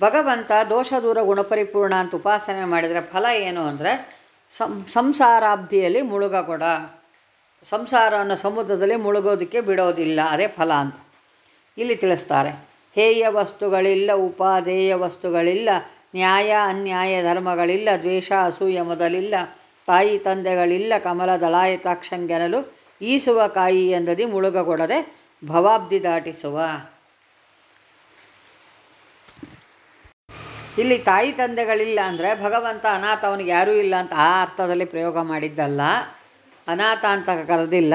ಭಗವಂತ ದೋಷ ದೂರ ಗುಣಪರಿಪೂರ್ಣ ಅಂತ ಉಪಾಸನೆ ಮಾಡಿದರೆ ಫಲ ಏನು ಅಂದರೆ ಸಂ ಸಂಸಾರಾಬ್ಧಿಯಲ್ಲಿ ಮುಳುಗಗೊಡ ಸಂಸಾರವನ್ನು ಸಮುದ್ರದಲ್ಲಿ ಮುಳುಗೋದಕ್ಕೆ ಬಿಡೋದಿಲ್ಲ, ಅದೇ ಫಲ ಅಂತ. ಇಲ್ಲಿ ತಿಳಿಸ್ತಾರೆ, ಹೇಯ ವಸ್ತುಗಳಿಲ್ಲ, ಉಪಾಧೇಯ ವಸ್ತುಗಳಿಲ್ಲ, ನ್ಯಾಯ, ಅನ್ಯಾಯ, ಧರ್ಮಗಳಿಲ್ಲ, ದ್ವೇಷ, ಅಸೂಯ ಮೊದಲಿಲ್ಲ, ತಾಯಿ ತಂದೆಗಳಿಲ್ಲ, ಕಮಲ ದಳಾಯತಾಕ್ಷಂಗೆನಲು ಈಸುವ ಕಾಯಿ ಎಂದದಿ ಮುಳುಗಗೊಡದೆ ಭವಾಬ್ಧಿ ದಾಟಿಸುವ. ಇಲ್ಲಿ ತಾಯಿ ತಂದೆಗಳಿಲ್ಲ ಅಂದರೆ ಭಗವಂತ ಅನಾಥ ಅವನಿಗೆ ಯಾರೂ ಇಲ್ಲ ಅಂತ ಆ ಅರ್ಥದಲ್ಲಿ ಪ್ರಯೋಗ ಮಾಡಿದ್ದಲ್ಲ. ಅನಾಥ ಅಂತ ಕರೆದಿಲ್ಲ.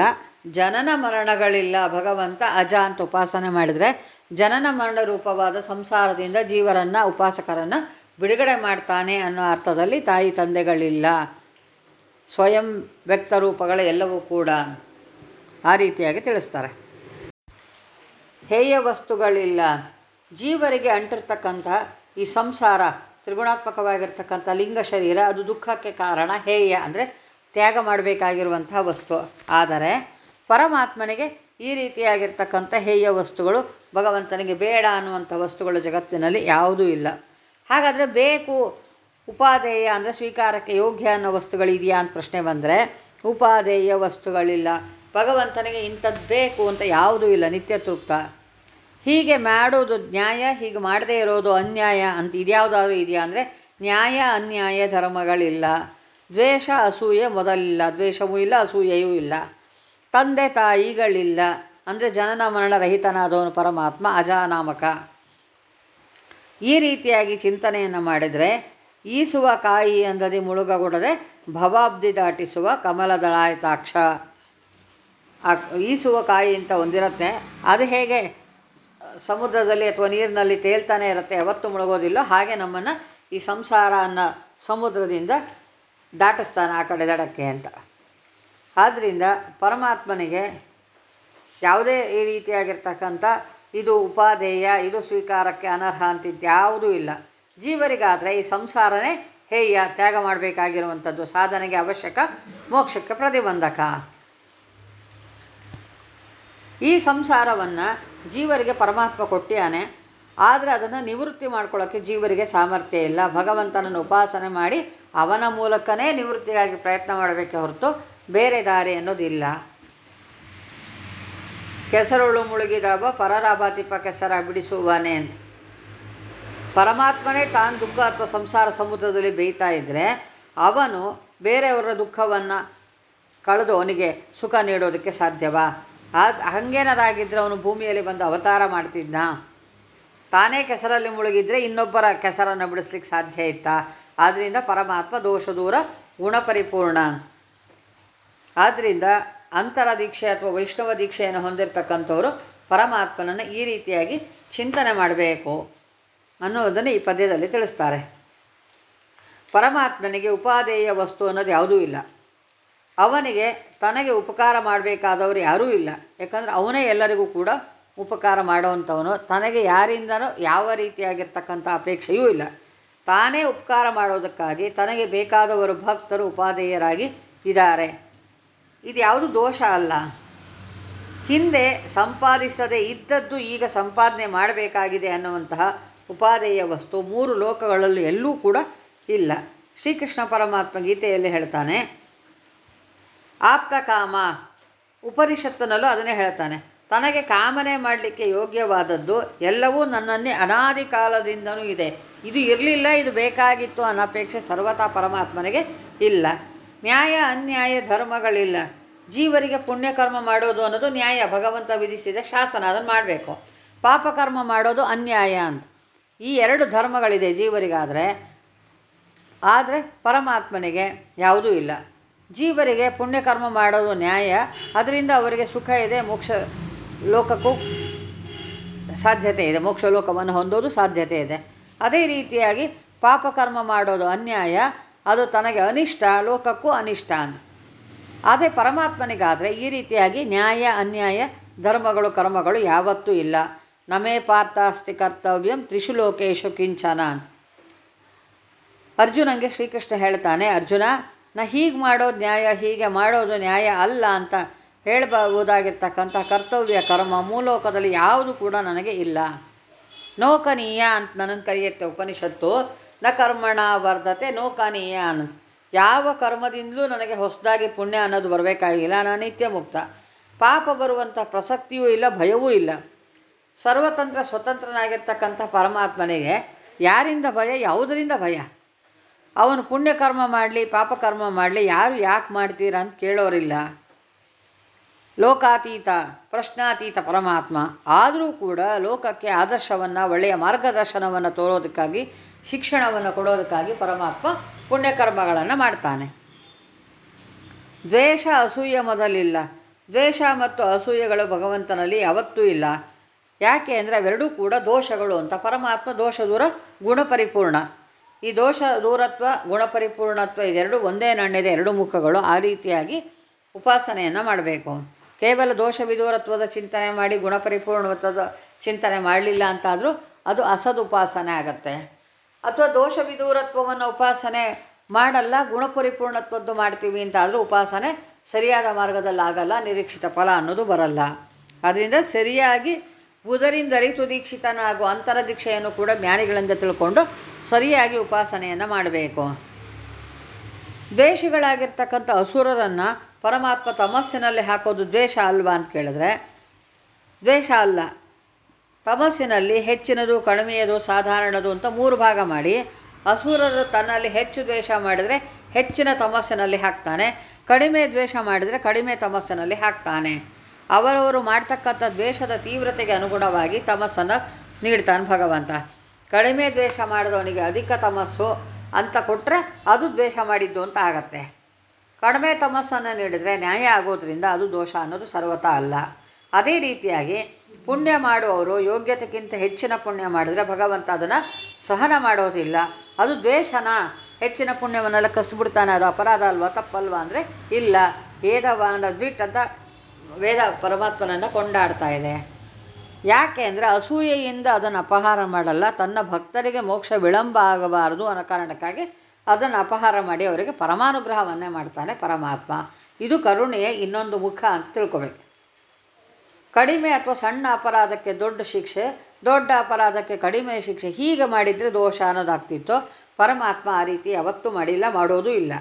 ಜನನ ಮರಣಗಳಿಲ್ಲ, ಭಗವಂತ ಅಜ ಅಂತ ಉಪಾಸನೆ ಮಾಡಿದರೆ ಜನನ ಮರಣ ರೂಪವಾದ ಸಂಸಾರದಿಂದ ಜೀವರನ್ನು, ಉಪಾಸಕರನ್ನು ಬಿಡುಗಡೆ ಮಾಡ್ತಾನೆ ಅನ್ನೋ ಅರ್ಥದಲ್ಲಿ ತಾಯಿ ತಂದೆಗಳಿಲ್ಲ. ಸ್ವಯಂ ವ್ಯಕ್ತ ರೂಪಗಳ ಎಲ್ಲವೂ ಕೂಡ ಆ ರೀತಿಯಾಗಿ ತಿಳಿಸ್ತಾರೆ. ಹೇಯ ವಸ್ತುಗಳಿಲ್ಲ. ಜೀವರಿಗೆ ಅಂಟಿರ್ತಕ್ಕಂಥ ಈ ಸಂಸಾರ ತ್ರಿಗುಣಾತ್ಮಕವಾಗಿರ್ತಕ್ಕಂಥ ಲಿಂಗ ಶರೀರ ಅದು ದುಃಖಕ್ಕೆ ಕಾರಣ ಹೇಯ ಅಂದರೆ ತ್ಯಾಗ ಮಾಡಬೇಕಾಗಿರುವಂತಹ ವಸ್ತು. ಆದರೆ ಪರಮಾತ್ಮನಿಗೆ ಈ ರೀತಿಯಾಗಿರ್ತಕ್ಕಂಥ ಹೇಯ ವಸ್ತುಗಳು ಭಗವಂತನಿಗೆ ಬೇಡ ಅನ್ನುವಂಥ ವಸ್ತುಗಳು ಜಗತ್ತಿನಲ್ಲಿ ಯಾವುದೂ ಇಲ್ಲ. ಹಾಗಾದರೆ ಬೇಕು ಉಪಾದೇಯ ಅಂದರೆ ಸ್ವೀಕಾರಕ್ಕೆ ಯೋಗ್ಯ ಅನ್ನೋ ವಸ್ತುಗಳು ಇದೆಯಾ ಅಂತ ಪ್ರಶ್ನೆ ಬಂದರೆ ಉಪಾದೇಯ ವಸ್ತುಗಳಿಲ್ಲ. ಭಗವಂತನಿಗೆ ಇಂಥದ್ದು ಬೇಕು ಅಂತ ಯಾವುದೂ ಇಲ್ಲ, ನಿತ್ಯ ತೃಪ್ತ. ಹೀಗೆ ಮಾಡೋದು ನ್ಯಾಯ, ಹೀಗೆ ಮಾಡದೇ ಇರೋದು ಅನ್ಯಾಯ ಅಂತ ಇದ್ಯಾವುದಾದ್ರೂ ಇದೆಯಾ ಅಂದರೆ ನ್ಯಾಯ, ಅನ್ಯಾಯ ಧರ್ಮಗಳಿಲ್ಲ. ದ್ವೇಷ, ಅಸೂಯೆ ಮೊದಲಿಲ್ಲ. ದ್ವೇಷವೂ ಇಲ್ಲ, ಅಸೂಯೆಯೂ ಇಲ್ಲ. ತಂದೆ, ತಾಯಿಗಳಿಲ್ಲ. ಅಂದರೆ ಜನನ ಮರಣ ರಹಿತನಾದವನು ಪರಮಾತ್ಮ ಅಜಾನಾಮಕ. ಈ ರೀತಿಯಾಗಿ ಚಿಂತನೆಯನ್ನು ಮಾಡಿದರೆ ಈಸುವ ಕಾಯಿ ಅಂದದಿ ಮುಳುಗಗೊಡದೆ ಭವಾಬ್ದಿ ದಾಟಿಸುವ ಕಮಲದಳಾಯತಾಕ್ಷ ಈಸುವ ಕಾಯಿ ಅಂತ ಒಂದಿರುತ್ತೆ. ಅದು ಹೇಗೆ? ಸಮುದ್ರದಲ್ಲಿ ಅಥವಾ ನೀರಿನಲ್ಲಿ ತೇಲ್ತಾನೆ ಇರುತ್ತೆ, ಯಾವತ್ತೂ ಮುಳುಗೋದಿಲ್ಲೋ. ಹಾಗೆ ನಮ್ಮನ್ನು ಈ ಸಂಸಾರ ಅನ್ನೋ ಸಮುದ್ರದಿಂದ ದಾಟಿಸ್ತಾನೆ ಆ ಕಡೆ ದಡಕ್ಕೆ ಅಂತ. ಆದ್ದರಿಂದ ಪರಮಾತ್ಮನಿಗೆ ಯಾವುದೇ ಈ ರೀತಿಯಾಗಿರ್ತಕ್ಕಂಥ ಇದು ಉಪಾಧೇಯ, ಇದು ಸ್ವೀಕಾರಕ್ಕೆ ಅನರ್ಹ ಅಂತಿದ್ಯಾವುದೂ ಇಲ್ಲ. ಜೀವರಿಗಾದರೆ ಈ ಸಂಸಾರನೇ ಹೇಯ, ತ್ಯಾಗ ಮಾಡಬೇಕಾಗಿರುವಂಥದ್ದು, ಸಾಧನೆಗೆ ಅವಶ್ಯಕ, ಮೋಕ್ಷಕ್ಕೆ ಪ್ರತಿಬಂಧಕ. ಈ ಸಂಸಾರವನ್ನು ಜೀವರಿಗೆ ಪರಮಾತ್ಮ ಕೊಟ್ಟಿಯಾನೆ. ಆದರೆ ಅದನ್ನು ನಿವೃತ್ತಿ ಮಾಡ್ಕೊಳ್ಳೋಕ್ಕೆ ಜೀವರಿಗೆ ಸಾಮರ್ಥ್ಯ ಇಲ್ಲ. ಭಗವಂತನನ್ನು ಉಪಾಸನೆ ಮಾಡಿ ಅವನ ಮೂಲಕನೇ ನಿವೃತ್ತಿಗಾಗಿ ಪ್ರಯತ್ನ ಮಾಡಬೇಕೆ ಹೊರತು ಬೇರೆ ದಾರಿ ಅನ್ನೋದಿಲ್ಲ. ಕೆಸರುಳು ಮುಳುಗಿದಾಬ ಪರರಾಭಾತಿಪ ಕೆಸರ ಬಿಡಿಸುವಾನೆ ಅಂತ. ಪರಮಾತ್ಮನೇ ತಾನು ದುಃಖ ಅಥವಾ ಸಂಸಾರ ಸಮುದ್ರದಲ್ಲಿ ಬೇಯ್ತಾ ಇದ್ದರೆ ಅವನು ಬೇರೆಯವರ ದುಃಖವನ್ನು ಕಳೆದು ಅವನಿಗೆ ಸುಖ ನೀಡೋದಕ್ಕೆ ಸಾಧ್ಯವಾ? ಅದು ಹಂಗೇನಾರಾಗಿದ್ದರೆ ಅವನು ಭೂಮಿಯಲ್ಲಿ ಬಂದು ಅವತಾರ ಮಾಡ್ತಿದ್ದ ತಾನೇ ಕೆಸರಲ್ಲಿ ಮುಳುಗಿದ್ರೆ ಇನ್ನೊಬ್ಬರ ಕೆಸರನ್ನು ಬಿಡಿಸ್ಲಿಕ್ಕೆ ಸಾಧ್ಯ ಇತ್ತಾ? ಆದ್ದರಿಂದ ಪರಮಾತ್ಮ ದೋಷ ದೂರ ಗುಣಪರಿಪೂರ್ಣ ಆದ್ದರಿಂದ ಅಂತರ ದೀಕ್ಷೆ ಅಥವಾ ವೈಷ್ಣವ ದೀಕ್ಷೆಯನ್ನು ಹೊಂದಿರತಕ್ಕಂಥವರು ಪರಮಾತ್ಮನನ್ನು ಈ ರೀತಿಯಾಗಿ ಚಿಂತನೆ ಮಾಡಬೇಕು ಅನ್ನೋದನ್ನು ಈ ಪದ್ಯದಲ್ಲಿ ತಿಳಿಸ್ತಾರೆ. ಪರಮಾತ್ಮನಿಗೆ ಉಪಾದೇಯ ವಸ್ತು ಅನ್ನೋದು ಯಾವುದೂ ಇಲ್ಲ. ಅವನಿಗೆ ತನಗೆ ಉಪಕಾರ ಮಾಡಬೇಕಾದವರು ಯಾರೂ ಇಲ್ಲ. ಯಾಕಂದರೆ ಅವನೇ ಎಲ್ಲರಿಗೂ ಕೂಡ ಉಪಕಾರ ಮಾಡುವಂಥವನು. ತನಗೆ ಯಾರಿಂದನೂ ಯಾವ ರೀತಿಯಾಗಿರ್ತಕ್ಕಂಥ ಅಪೇಕ್ಷೆಯೂ ಇಲ್ಲ. ತಾನೇ ಉಪಕಾರ ಮಾಡೋದಕ್ಕಾಗಿ ತನಗೆ ಬೇಕಾದವರು ಭಕ್ತರು ಉಪಾದೇಯರಾಗಿ ಇದ್ದಾರೆ. ಇದು ಯಾವುದು ದೋಷ ಅಲ್ಲ. ಹಿಂದೆ ಸಂಪಾದಿಸದೇ ಇದ್ದದ್ದು ಈಗ ಸಂಪಾದನೆ ಮಾಡಬೇಕಾಗಿದೆ ಅನ್ನುವಂತಹ ಉಪಾದೇಯ ವಸ್ತು ಮೂರು ಲೋಕಗಳಲ್ಲೂ ಎಲ್ಲೂ ಕೂಡ ಇಲ್ಲ. ಶ್ರೀಕೃಷ್ಣ ಪರಮಾತ್ಮ ಗೀತೆಯಲ್ಲಿ ಹೇಳ್ತಾನೆ ಆಪ್ತ ಕಾಮ. ಉಪನಿಷತ್ತಿನಲ್ಲೂ ಅದನ್ನೇ ಹೇಳ್ತಾನೆ. ತನಗೆ ಕಾಮನೆ ಮಾಡಲಿಕ್ಕೆ ಯೋಗ್ಯವಾದದ್ದು ಎಲ್ಲವೂ ನನ್ನನ್ನೇ ಅನಾದಿ ಕಾಲದಿಂದನೂ ಇದೆ. ಇದು ಇರಲಿಲ್ಲ, ಇದು ಬೇಕಾಗಿತ್ತು ಅನ್ನೋ ಅಪೇಕ್ಷೆ ಸರ್ವತಾ ಪರಮಾತ್ಮನಿಗೆ ಇಲ್ಲ. ನ್ಯಾಯ, ಅನ್ಯಾಯ ಧರ್ಮಗಳಿಲ್ಲ. ಜೀವರಿಗೆ ಪುಣ್ಯಕರ್ಮ ಮಾಡೋದು ಅನ್ನೋದು ನ್ಯಾಯ. ಭಗವಂತ ವಿಧಿಸಿದ ಶಾಸನ, ಅದನ್ನು ಮಾಡಬೇಕು. ಪಾಪಕರ್ಮ ಮಾಡೋದು ಅನ್ಯಾಯ ಅಂತ. ಈ ಎರಡು ಧರ್ಮಗಳಿದೆ ಜೀವರಿಗಾದರೆ. ಆದರೆ ಪರಮಾತ್ಮನಿಗೆ ಯಾವುದೂ ಇಲ್ಲ. ಜೀವರಿಗೆ ಪುಣ್ಯಕರ್ಮ ಮಾಡೋದು ನ್ಯಾಯ. ಅದರಿಂದ ಅವರಿಗೆ ಸುಖ ಇದೆ, ಮೋಕ್ಷ ಲೋಕಕ್ಕೂ ಸಾಧ್ಯತೆ ಇದೆ. ಮೋಕ್ಷ ಲೋಕವನ್ನು ಹೊಂದೋದು ಸಾಧ್ಯತೆ ಇದೆ. ಅದೇ ರೀತಿಯಾಗಿ ಪಾಪಕರ್ಮ ಮಾಡೋದು ಅನ್ಯಾಯ, ಅದು ತನಗೆ ಅನಿಷ್ಟ, ಲೋಕಕ್ಕೂ ಅನಿಷ್ಟ ಅಂತ. ಆದರೆ ಪರಮಾತ್ಮನಿಗಾದರೆ ಈ ರೀತಿಯಾಗಿ ನ್ಯಾಯ, ಅನ್ಯಾಯ, ಧರ್ಮಗಳು, ಕರ್ಮಗಳು ಯಾವತ್ತೂ ಇಲ್ಲ. ನಮೇ ಪಾರ್ಥಾಸ್ತಿ ಕರ್ತವ್ಯಂ ತ್ರಿಶು ಲೋಕೇಶು ಕಿಂಚನ ಅರ್ಜುನಂಗೆ ಶ್ರೀಕೃಷ್ಣ ಹೇಳ್ತಾನೆ, ಅರ್ಜುನ ನಾ ಹೀಗೆ ಮಾಡೋದು ನ್ಯಾಯ, ಹೀಗೆ ಮಾಡೋದು ನ್ಯಾಯ ಅಲ್ಲ ಅಂತ ಹೇಳಬಹುದಾಗಿರ್ತಕ್ಕಂಥ ಕರ್ತವ್ಯ, ಕರ್ಮ ಮೂಲೋಕದಲ್ಲಿ ಯಾವುದು ಕೂಡ ನನಗೆ ಇಲ್ಲ. ನೋಕನೀಯ ಅಂತ ನನಗೆ ಕರೆಯುತ್ತೆ ಉಪನಿಷತ್ತು, ನ ಕರ್ಮಣ ವರ್ಧತೆ ನೋಕನೀಯ ಅನ್ನೋದು. ಯಾವ ಕರ್ಮದಿಂದಲೂ ನನಗೆ ಹೊಸದಾಗಿ ಪುಣ್ಯ ಅನ್ನೋದು ಬರಬೇಕಾಗಿಲ್ಲ, ನಾನು ನಿತ್ಯ ಮುಕ್ತ. ಪಾಪ ಬರುವಂಥ ಪ್ರಸಕ್ತಿಯೂ ಇಲ್ಲ, ಭಯವೂ ಇಲ್ಲ. ಸರ್ವತಂತ್ರ ಸ್ವತಂತ್ರನಾಗಿರ್ತಕ್ಕಂಥ ಪರಮಾತ್ಮನಿಗೆ ಯಾರಿಂದ ಭಯ? ಯಾವುದರಿಂದ ಭಯ? ಅವನು ಪುಣ್ಯಕರ್ಮ ಮಾಡಲಿ ಪಾಪಕರ್ಮ ಮಾಡಲಿ, ಯಾರು ಯಾಕೆ ಮಾಡ್ತೀರಾ ಅಂತ ಕೇಳೋರಿಲ್ಲ. ಲೋಕಾತೀತ, ಪ್ರಶ್ನಾತೀತ ಪರಮಾತ್ಮ. ಆದರೂ ಕೂಡ ಲೋಕಕ್ಕೆ ಆದರ್ಶವನ್ನು, ಒಳ್ಳೆಯ ಮಾರ್ಗದರ್ಶನವನ್ನು ತೋರೋದಕ್ಕಾಗಿ, ಶಿಕ್ಷಣವನ್ನು ಕೊಡೋದಕ್ಕಾಗಿ ಪರಮಾತ್ಮ ಪುಣ್ಯಕರ್ಮಗಳನ್ನು ಮಾಡ್ತಾನೆ. ದ್ವೇಷ ಅಸೂಯೆ ಮೊದಲಿಲ್ಲ. ದ್ವೇಷ ಮತ್ತು ಅಸೂಯೆಗಳು ಭಗವಂತನಲ್ಲಿ ಯಾವತ್ತೂ ಇಲ್ಲ. ಯಾಕೆ ಅಂದರೆ ಅವೆರಡೂ ಕೂಡ ದೋಷಗಳು ಅಂತ ಪರಮಾತ್ಮ ದೋಷ ದೂರ ಗುಣಪರಿಪೂರ್ಣ. ಈ ದೋಷ ದೂರತ್ವ, ಗುಣಪರಿಪೂರ್ಣತ್ವ ಇದೆರಡು ಒಂದೇ ನಾಣ್ಯದ ಎರಡು ಮುಖಗಳು. ಆ ರೀತಿಯಾಗಿ ಉಪಾಸನೆಯನ್ನು ಮಾಡಬೇಕು. ಕೇವಲ ದೋಷ ವಿದೂರತ್ವದ ಚಿಂತನೆ ಮಾಡಿ, ಗುಣಪರಿಪೂರ್ಣತ್ವದ ಚಿಂತನೆ ಮಾಡಲಿಲ್ಲ ಅಂತಾದರೂ ಅದು ಅಸದ್ ಉಪಾಸನೆ ಆಗತ್ತೆ. ಅಥವಾ ದೋಷ ವಿದೂರತ್ವವನ್ನು ಉಪಾಸನೆ ಮಾಡಲ್ಲ, ಗುಣಪರಿಪೂರ್ಣತ್ವದ್ದು ಮಾಡ್ತೀವಿ ಅಂತಾದರೂ ಉಪಾಸನೆ ಸರಿಯಾದ ಮಾರ್ಗದಲ್ಲಿ ಆಗಲ್ಲ, ನಿರೀಕ್ಷಿತ ಫಲ ಅನ್ನೋದು ಬರಲ್ಲ. ಅದರಿಂದ ಸರಿಯಾಗಿ ಉದರಿಂದರಿತು ದೀಕ್ಷಿತನಾಗೋ ಅಂತರ ದೀಕ್ಷೆಯನ್ನು ಕೂಡ ಜ್ಞಾನಿಗಳಿಂದ ತಿಳ್ಕೊಂಡು ಸರಿಯಾಗಿ ಉಪಾಸನೆಯನ್ನು ಮಾಡಬೇಕು. ದ್ವೇಷಗಳಾಗಿರ್ತಕ್ಕಂಥ ಅಸುರರನ್ನು ಪರಮಾತ್ಮ ತಮಸ್ಸಿನಲ್ಲಿ ಹಾಕೋದು ದ್ವೇಷ ಅಲ್ವಾ ಅಂತ ಕೇಳಿದ್ರೆ, ದ್ವೇಷ ಅಲ್ಲ. ತಮಸ್ಸಿನಲ್ಲಿ ಹೆಚ್ಚಿನದು, ಕಡಿಮೆಯದು, ಸಾಧಾರಣದು ಅಂತ ಮೂರು ಭಾಗ ಮಾಡಿ, ಅಸುರರು ತನ್ನಲ್ಲಿ ಹೆಚ್ಚು ದ್ವೇಷ ಮಾಡಿದರೆ ಹೆಚ್ಚಿನ ತಮಸ್ಸಿನಲ್ಲಿ ಹಾಕ್ತಾನೆ, ಕಡಿಮೆ ದ್ವೇಷ ಮಾಡಿದರೆ ಕಡಿಮೆ ತಮಸ್ಸಿನಲ್ಲಿ ಹಾಕ್ತಾನೆ. ಅವರವರು ಮಾಡ್ತಕ್ಕಂಥ ದ್ವೇಷದ ತೀವ್ರತೆಗೆ ಅನುಗುಣವಾಗಿ ತಮಸ್ಸನ್ನು ನೀಡ್ತಾನೆ ಭಗವಂತ. ಕಡಿಮೆ ದ್ವೇಷ ಮಾಡಿದವನಿಗೆ ಅಧಿಕ ತಮಸ್ಸು ಅಂತ ಕೊಟ್ಟರೆ ಅದು ದ್ವೇಷ ಮಾಡಿದ್ದು ಅಂತ ಆಗತ್ತೆ. ಕಡಿಮೆ ತಮಸ್ಸನ್ನು ನೀಡಿದರೆ ನ್ಯಾಯ ಆಗೋದ್ರಿಂದ ಅದು ದೋಷ ಅನ್ನೋದು ಸರ್ವತಾ ಅಲ್ಲ. ಅದೇ ರೀತಿಯಾಗಿ ಪುಣ್ಯ ಮಾಡುವವರು ಯೋಗ್ಯತೆಗಿಂತ ಹೆಚ್ಚಿನ ಪುಣ್ಯ ಮಾಡಿದರೆ ಭಗವಂತ ಅದನ್ನು ಸಹನ ಮಾಡೋದಿಲ್ಲ. ಅದು ದ್ವೇಷನ? ಹೆಚ್ಚಿನ ಪುಣ್ಯವನ್ನೆಲ್ಲ ಕಸ್ಬಿಡ್ತಾನೆ. ಅದು ಅಪರಾಧ ಅಲ್ವಾ? ತಪ್ಪಲ್ವಾ ಅಂದರೆ ಇಲ್ಲ. ಏದವಾನ ದ್ವಿಟ್ ಅಂತ ವೇದ ಪರಮಾತ್ಮನನ್ನು ಕೊಂಡಾಡ್ತಾ ಇದೆ. ಯಾಕೆ ಅಂದರೆ ಅಸೂಯೆಯಿಂದ ಅದನ್ನು ಅಪಹಾರ ಮಾಡಲ್ಲ. ತನ್ನ ಭಕ್ತರಿಗೆ ಮೋಕ್ಷ ವಿಳಂಬ ಆಗಬಾರದು ಅನ್ನೋ ಕಾರಣಕ್ಕಾಗಿ ಅದನ್ನು ಅಪಹಾರ ಮಾಡಿ ಅವರಿಗೆ ಪರಮಾನುಗ್ರಹವನ್ನೇ ಮಾಡ್ತಾನೆ ಪರಮಾತ್ಮ. ಇದು ಕರುಣೆಯ ಇನ್ನೊಂದು ಮುಖ ಅಂತ ತಿಳ್ಕೊಬೇಕು. ಕಡಿಮೆ ಅಥವಾ ಸಣ್ಣ ಅಪರಾಧಕ್ಕೆ ದೊಡ್ಡ ಶಿಕ್ಷೆ, ದೊಡ್ಡ ಅಪರಾಧಕ್ಕೆ ಕಡಿಮೆ ಶಿಕ್ಷೆ ಹೀಗೆ ಮಾಡಿದರೆ ದೋಷ ಅನ್ನೋದಾಗ್ತಿತ್ತು. ಪರಮಾತ್ಮ ಆ ರೀತಿ ಯಾವತ್ತೂ ಮಾಡಿಲ್ಲ, ಮಾಡೋದೂ ಇಲ್ಲ.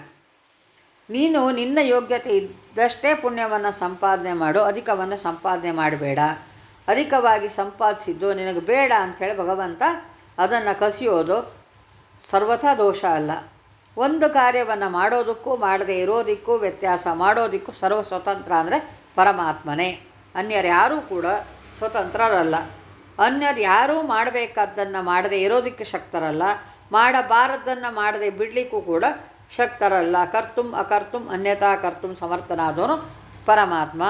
ನೀನು ನಿನ್ನ ಯೋಗ್ಯತೆ ಇದ್ದಷ್ಟೇ ಪುಣ್ಯವನ್ನು ಸಂಪಾದನೆ ಮಾಡು, ಅಧಿಕವನ್ನು ಸಂಪಾದನೆ ಮಾಡಬೇಡ. ಅಧಿಕವಾಗಿ ಸಂಪಾದಿಸಿದ್ದು, ನಿನಗೆ ಬೇಡ ಅಂಥೇಳಿ ಭಗವಂತ ಅದನ್ನು ಕಸಿಯೋದು ಸರ್ವಥಾ ದೋಷ ಅಲ್ಲ. ಒಂದು ಕಾರ್ಯವನ್ನು ಮಾಡೋದಕ್ಕೂ, ಮಾಡದೇ ಇರೋದಕ್ಕೂ, ವ್ಯತ್ಯಾಸ ಮಾಡೋದಕ್ಕೂ ಸರ್ವ ಸ್ವತಂತ್ರ ಅಂದರೆ ಪರಮಾತ್ಮನೇ. ಅನ್ಯರು ಯಾರೂ ಕೂಡ ಸ್ವತಂತ್ರರಲ್ಲ. ಅನ್ಯರು ಯಾರೂ ಮಾಡಬೇಕಾದ್ದನ್ನು ಮಾಡದೇ ಇರೋದಕ್ಕೆ ಶಕ್ತರಲ್ಲ. ಮಾಡಬಾರದ್ದನ್ನು ಮಾಡದೆ ಬಿಡಲಿಕ್ಕೂ ಕೂಡ ಶಕ್ತರಲ್ಲ. ಕರ್ತುಂ ಅಕರ್ತುಂ ಅನ್ಯತಾ ಕರ್ತುಂ ಸಮರ್ಥನಾದವನು ಪರಮಾತ್ಮ.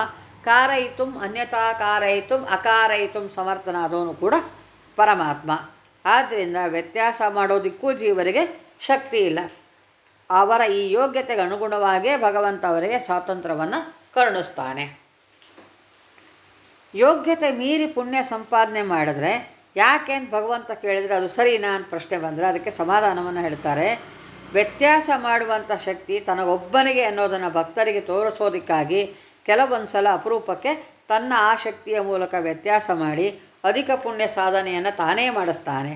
ಕಾರಯಿತುಂ ಅನ್ಯತಾ ಕಾರಯಿತು ಅಕಾರಯಿತು ಸಮರ್ಥನಾದವನು ಕೂಡ ಪರಮಾತ್ಮ. ಆದ್ದರಿಂದ ವ್ಯತ್ಯಾಸ ಮಾಡೋದಕ್ಕೂ ಜೀವರಿಗೆ ಶಕ್ತಿ ಇಲ್ಲ. ಅವರ ಈ ಯೋಗ್ಯತೆಗೆ ಅನುಗುಣವಾಗಿಯೇ ಭಗವಂತ ಅವರಿಗೆ ಸ್ವಾತಂತ್ರ್ಯವನ್ನು ಕರುಣಿಸ್ತಾನೆ. ಯೋಗ್ಯತೆ ಮೀರಿ ಪುಣ್ಯ ಸಂಪಾದನೆ ಮಾಡಿದ್ರೆ ಯಾಕೆ ಅಂತ ಭಗವಂತ ಕೇಳಿದರೆ ಅದು ಸರಿನಾ ಅಂತ ಪ್ರಶ್ನೆ ಬಂದರೆ ಅದಕ್ಕೆ ಸಮಾಧಾನವನ್ನು ಹೇಳ್ತಾರೆ. ವ್ಯತ್ಯಾಸ ಮಾಡುವಂಥ ಶಕ್ತಿ ತನಗೊಬ್ಬನಿಗೆ ಅನ್ನೋದನ್ನು ಭಕ್ತರಿಗೆ ತೋರಿಸೋದಕ್ಕಾಗಿ ಕೆಲವೊಂದು ಸಲ ಅಪರೂಪಕ್ಕೆ ತನ್ನ ಆ ಶಕ್ತಿಯ ಮೂಲಕ ವ್ಯತ್ಯಾಸ ಮಾಡಿ ಅಧಿಕ ಪುಣ್ಯ ಸಾಧನೆಯನ್ನು ತಾನೇ ಮಾಡಿಸ್ತಾನೆ.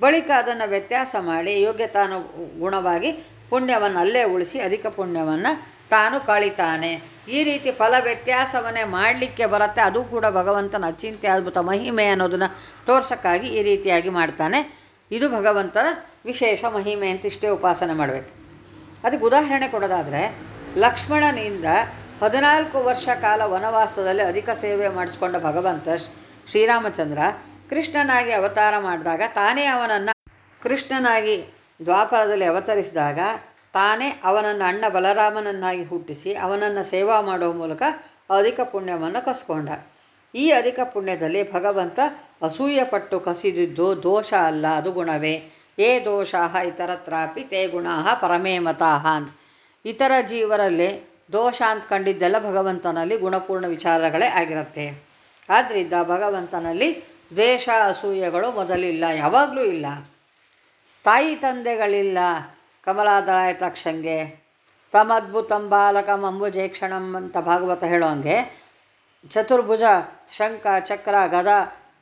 ಬಳಿಕ ಅದನ್ನು ವ್ಯತ್ಯಾಸ ಮಾಡಿ ಯೋಗ್ಯತಾನು ಗುಣವಾಗಿ ಪುಣ್ಯವನ್ನು ಅಲ್ಲೇ ಉಳಿಸಿ ಅಧಿಕ ಪುಣ್ಯವನ್ನು ತಾನು ಕಳಿತಾನೆ. ಈ ರೀತಿ ಫಲ ವ್ಯತ್ಯಾಸವನ್ನೇ ಮಾಡಲಿಕ್ಕೆ ಬರುತ್ತೆ, ಅದು ಕೂಡ ಭಗವಂತನ ಅಚಿಂತ್ಯ, ಅದ್ಭುತ ಮಹಿಮೆ ಅನ್ನೋದನ್ನು ತೋರ್ಸೋಕ್ಕಾಗಿ ಈ ರೀತಿಯಾಗಿ ಮಾಡ್ತಾನೆ. ಇದು ಭಗವಂತನ ವಿಶೇಷ ಮಹಿಮೆ ಅಂತ ಇಷ್ಟೇ ಉಪಾಸನೆ ಮಾಡಬೇಕು. ಅದಕ್ಕೆ ಉದಾಹರಣೆ ಕೊಡೋದಾದರೆ, ಲಕ್ಷ್ಮಣನಿಂದ ಹದಿನಾಲ್ಕು ವರ್ಷ ಕಾಲ ವನವಾಸದಲ್ಲಿ ಅಧಿಕ ಸೇವೆ ಮಾಡಿಸ್ಕೊಂಡ ಭಗವಂತ ಶ್ರೀರಾಮಚಂದ್ರ ಕೃಷ್ಣನಾಗಿ ಅವತಾರ ಮಾಡಿದಾಗ ತಾನೇ ಅವನನ್ನು ಕೃಷ್ಣನಾಗಿ ದ್ವಾಪರದಲ್ಲಿ ಅವತರಿಸಿದಾಗ ತಾನೇ ಅವನನ್ನು ಅಣ್ಣ ಬಲರಾಮನನ್ನಾಗಿ ಹುಟ್ಟಿಸಿ ಅವನನ್ನು ಸೇವಾ ಮಾಡುವ ಮೂಲಕ ಅಧಿಕ ಪುಣ್ಯವನ್ನು ಕಸ್ಕೊಂಡ. ಈ ಅಧಿಕ ಪುಣ್ಯದಲ್ಲಿ ಭಗವಂತ ಅಸೂಯಪಟ್ಟು ಕಸಿದಿದ್ದು ದೋಷ ಅಲ್ಲ, ಅದು ಗುಣವೇ. ಏ ದೋಷಾ ಇತರತ್ರಾಪಿ ತೇ ಗುಣಾ ಪರಮೇ ಮತಾಹ ಅಂತ ಇತರ ಜೀವರಲ್ಲಿ ದೋಷ ಅಂತ ಕಂಡಿದ್ದೆಲ್ಲ ಭಗವಂತನಲ್ಲಿ ಗುಣಪೂರ್ಣ ವಿಚಾರಗಳೇ ಆಗಿರುತ್ತೆ. ಆದ್ದರಿಂದ ಭಗವಂತನಲ್ಲಿ ದ್ವೇಷ, ಅಸೂಯೆಗಳು ಮೊದಲಿಲ್ಲ, ಯಾವಾಗಲೂ ಇಲ್ಲ. ತಾಯಿ ತಂದೆಗಳಿಲ್ಲ, ಕಮಲಾದಳಾಯತಾಕ್ಷಂಗೆ. ತಮದ್ಭುತಂ ಬಾಲಕಂ ಅಂಬುಜೇಕ್ಷಣಂ ಅಂತ ಭಾಗವತ ಹೇಳೋಂಗೆ ಚತುರ್ಭುಜ, ಶಂಖ, ಚಕ್ರ, ಗದ,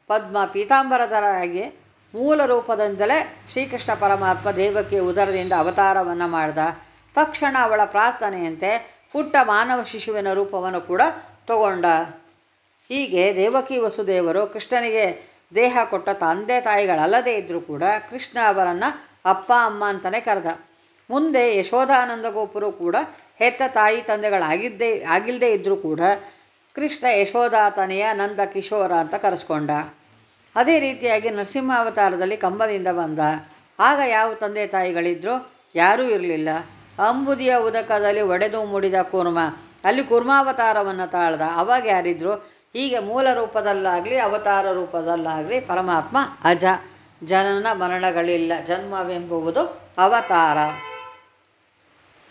ಪದ್ಮ, ಪೀತಾಂಬರದರಾಗಿ ಮೂಲ ರೂಪದಿಂದಲೇ ಶ್ರೀಕೃಷ್ಣ ಪರಮಾತ್ಮ ದೇವಕಿಯ ಉದರದಿಂದ ಅವತಾರವನ್ನು ಮಾಡಿದ. ತಕ್ಷಣ ಅವಳ ಪ್ರಾರ್ಥನೆಯಂತೆ ಪುಟ್ಟ ಮಾನವ ಶಿಶುವಿನ ರೂಪವನ್ನು ಕೂಡ ತಗೊಂಡ. ಹೀಗೆ ದೇವಕಿ ವಸುದೇವರು ಕೃಷ್ಣನಿಗೆ ದೇಹ ಕೊಟ್ಟ ತಂದೆ ತಾಯಿಗಳಲ್ಲದೇ ಇದ್ದರೂ ಕೂಡ ಕೃಷ್ಣ ಅವರನ್ನು ಅಪ್ಪ, ಅಮ್ಮ ಅಂತಲೇ ಕರೆದ. ಮುಂದೆ ಯಶೋಧಾನಂದ ಗೋಪುರು ಕೂಡ ಹೆತ್ತ ತಾಯಿ ತಂದೆಗಳಾಗಿದ್ದೇ ಆಗಿಲ್ಲದೇ ಇದ್ದರೂ ಕೂಡ ಕೃಷ್ಣ ಯಶೋಧಾತನೆಯ ನಂದ ಕಿಶೋರ ಅಂತ ಕರೆಸ್ಕೊಂಡ. ಅದೇ ರೀತಿಯಾಗಿ ನರಸಿಂಹಾವತಾರದಲ್ಲಿ ಕಂಬದಿಂದ ಬಂದ. ಆಗ ಯಾವ ತಂದೆ ತಾಯಿಗಳಿದ್ರು ಯಾರೂ ಇರಲಿಲ್ಲ. ಅಂಬುದಿಯ ಉದಕದಲ್ಲಿ ಒಡೆದು ಮುಡಿದ ಕುರ್ಮ. ಅಲ್ಲಿ ಕುರ್ಮಾವತಾರವನ್ನು ತಾಳ್ದ. ಅವಾಗ ಯಾರಿದ್ರು, ಹೀಗೆ ಮೂಲ ರೂಪದಲ್ಲಾಗಲಿ, ಅವತಾರ ರೂಪದಲ್ಲಾಗಲಿ ಪರಮಾತ್ಮ ಅಜ. ಜನನ ಮರಣಗಳಿಲ್ಲ. ಜನ್ಮವೆಂಬುವುದು ಅವತಾರ.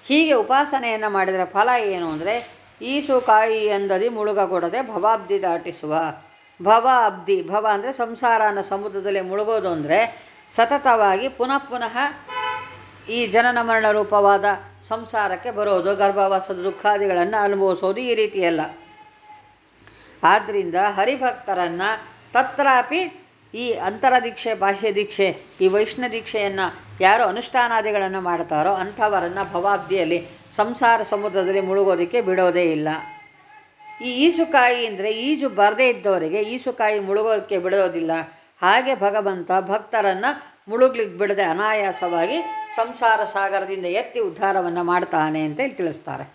ಹೀಗೆ ಉಪಾಸನೆಯನ್ನು ಮಾಡಿದರೆ ಫಲ ಏನು ಅಂದರೆ ಈಸು ಕಾಯಿ ಎಂದದಿ ಮುಳುಗಗೊಡದೆ ಭವಾಬ್ದಿ ದಾಟಿಸುವ. ಭವ ಅಬ್ಧಿ ಭವ ಅಂದರೆ ಸಂಸಾರ ಅನ್ನೋ ಸಮುದ್ರದಲ್ಲಿ ಮುಳುಗೋದು ಅಂದರೆ ಸತತವಾಗಿ ಪುನಃ ಪುನಃ ಈ ಜನನ ಮರಣ ರೂಪವಾದ ಸಂಸಾರಕ್ಕೆ ಬರೋದು ಗರ್ಭವಾಸದ ದುಃಖಾದಿಗಳನ್ನು ಅನುಭವಿಸೋದು ಈ ರೀತಿಯಲ್ಲ. ಆದ್ದರಿಂದ ಹರಿಭಕ್ತರನ್ನು ತತ್ರಾಪಿ ಈ ಅಂತರ ದೀಕ್ಷೆ, ಬಾಹ್ಯ ದೀಕ್ಷೆ, ಈ ವೈಷ್ಣ ದೀಕ್ಷೆಯನ್ನು ಯಾರು ಅನುಷ್ಠಾನಾದಿಗಳನ್ನು ಮಾಡ್ತಾರೋ ಅಂಥವರನ್ನು ಭವಾಬ್ದಿಯಲ್ಲಿ ಸಂಸಾರ ಸಮುದ್ರದಲ್ಲಿ ಮುಳುಗೋದಕ್ಕೆ ಬಿಡೋದೇ ಇಲ್ಲ. ಈ ಈಸುಕಾಯಿ ಅಂದರೆ ಈಜು ಬರದೇ ಇದ್ದವರಿಗೆ ಈಸುಕಾಯಿ ಮುಳುಗೋದಕ್ಕೆ ಬಿಡೋದಿಲ್ಲ. ಹಾಗೆ ಭಗವಂತ ಭಕ್ತರನ್ನು ಮುಳುಗ್ಲಿಕ್ಕೆ ಬಿಡದೆ ಅನಾಯಾಸವಾಗಿ ಸಂಸಾರ ಸಾಗರದಿಂದ ಎತ್ತಿ ಉದ್ಧಾರವನ್ನು ಮಾಡ್ತಾನೆ ಅಂತ ಇಲ್ಲಿ ತಿಳಿಸ್ತಾರೆ.